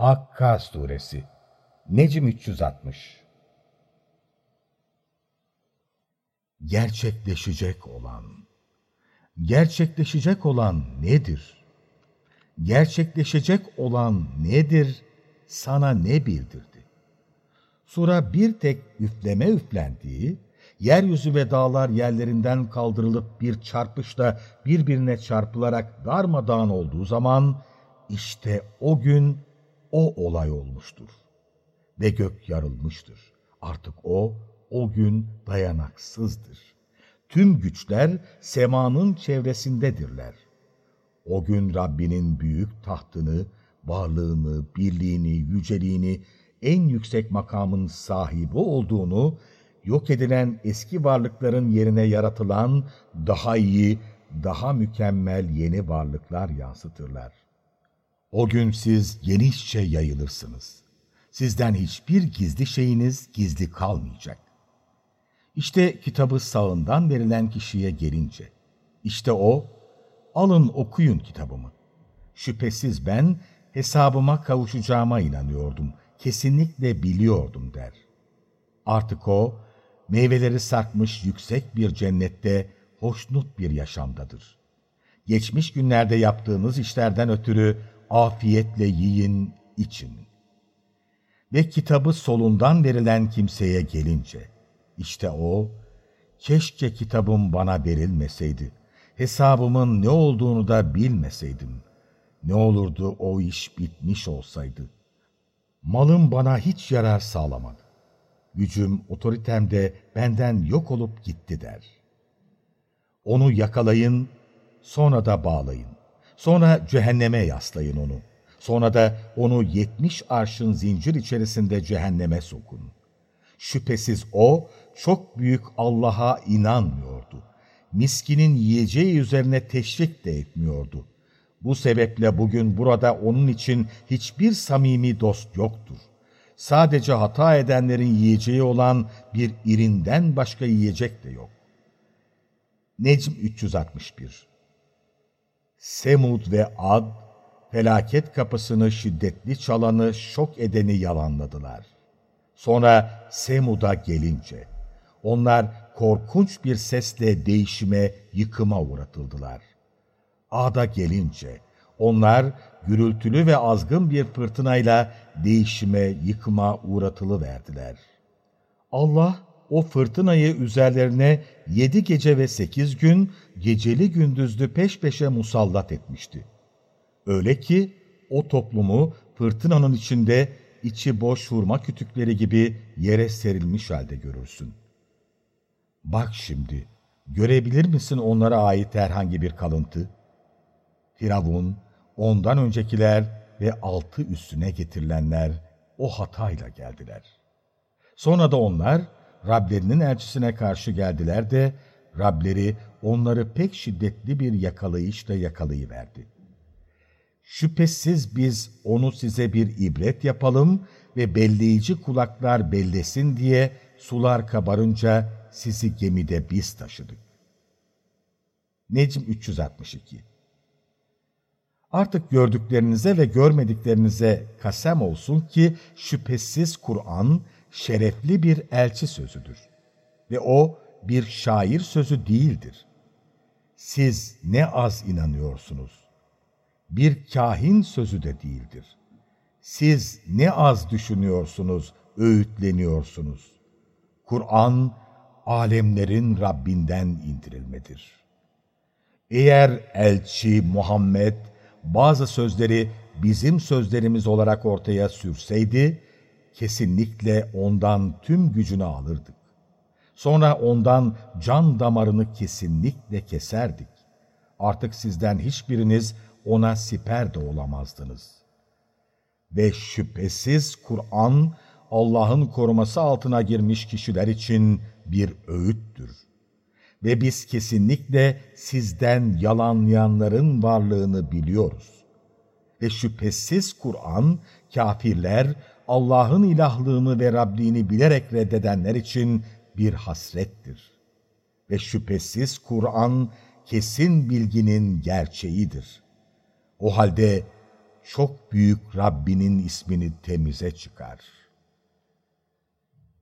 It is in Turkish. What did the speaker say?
Hakka Suresi Necm 360 Gerçekleşecek olan Gerçekleşecek olan nedir? Gerçekleşecek olan nedir? Sana ne bildirdi? Sura bir tek üfleme üflendiği, yeryüzü ve dağlar yerlerinden kaldırılıp bir çarpışla birbirine çarpılarak darmadağın olduğu zaman, işte o gün o olay olmuştur. Ve gök yarılmıştır. Artık o, o gün dayanaksızdır. Tüm güçler semanın çevresindedirler. O gün Rabbinin büyük tahtını, varlığını, birliğini, yüceliğini, en yüksek makamın sahibi olduğunu, yok edilen eski varlıkların yerine yaratılan daha iyi, daha mükemmel yeni varlıklar yansıtırlar. O gün siz genişçe yayılırsınız. Sizden hiçbir gizli şeyiniz gizli kalmayacak. İşte kitabı sağından verilen kişiye gelince, işte o, alın okuyun kitabımı. Şüphesiz ben hesabıma kavuşacağıma inanıyordum, kesinlikle biliyordum der. Artık o, meyveleri sarkmış yüksek bir cennette hoşnut bir yaşamdadır. Geçmiş günlerde yaptığınız işlerden ötürü afiyetle yiyin, için. Ve kitabı solundan verilen kimseye gelince, işte o, keşke kitabım bana verilmeseydi, hesabımın ne olduğunu da bilmeseydim. Ne olurdu o iş bitmiş olsaydı. Malım bana hiç yarar sağlamadı. Gücüm, otoritem de benden yok olup gitti der. Onu yakalayın, sonra da bağlayın. Sonra cehenneme yaslayın onu. Sonra da onu yetmiş arşın zincir içerisinde cehenneme sokun. Şüphesiz o çok büyük Allah'a inanmıyordu. Miskinin yiyeceği üzerine teşvik de etmiyordu. Bu sebeple bugün burada onun için hiçbir samimi dost yoktur. Sadece hata edenlerin yiyeceği olan bir irinden başka yiyecek de yok. Necm 361 Semud ve Ad, felaket kapısını şiddetli çalanı şok edeni yalanladılar. Sonra Semud'a gelince, onlar korkunç bir sesle değişime, yıkıma uğratıldılar. Ad'a gelince, onlar gürültülü ve azgın bir fırtınayla değişime, yıkıma uğratılı verdiler. Allah o fırtınayı üzerlerine yedi gece ve sekiz gün geceli gündüzlü peş peşe musallat etmişti. Öyle ki o toplumu fırtınanın içinde içi boş hurma kütükleri gibi yere serilmiş halde görürsün. Bak şimdi, görebilir misin onlara ait herhangi bir kalıntı? Firavun, ondan öncekiler ve altı üstüne getirilenler o hatayla geldiler. Sonra da onlar, Rablerinin elçisine karşı geldiler de Rableri onları pek şiddetli bir yakalayışla yakalayıverdi. Şüphesiz biz onu size bir ibret yapalım ve belleyici kulaklar bellesin diye sular kabarınca sizi gemide biz taşıdık. Necm 362 Artık gördüklerinize ve görmediklerinize kasem olsun ki şüphesiz Kur'an şerefli bir elçi sözüdür. Ve o bir şair sözü değildir. Siz ne az inanıyorsunuz. Bir kahin sözü de değildir. Siz ne az düşünüyorsunuz, öğütleniyorsunuz. Kur'an, alemlerin Rabbinden indirilmedir. Eğer elçi Muhammed bazı sözleri bizim sözlerimiz olarak ortaya sürseydi, kesinlikle ondan tüm gücünü alırdık. Sonra ondan can damarını kesinlikle keserdik. Artık sizden hiçbiriniz ona siper de olamazdınız. Ve şüphesiz Kur'an, Allah'ın koruması altına girmiş kişiler için bir öğüttür. Ve biz kesinlikle sizden yalanlayanların varlığını biliyoruz. Ve şüphesiz Kur'an, kafirler, Allah'ın ilahlığını ve Rabliğini bilerek reddedenler için bir hasrettir. Ve şüphesiz Kur'an kesin bilginin gerçeğidir. O halde çok büyük Rabbinin ismini temize çıkar.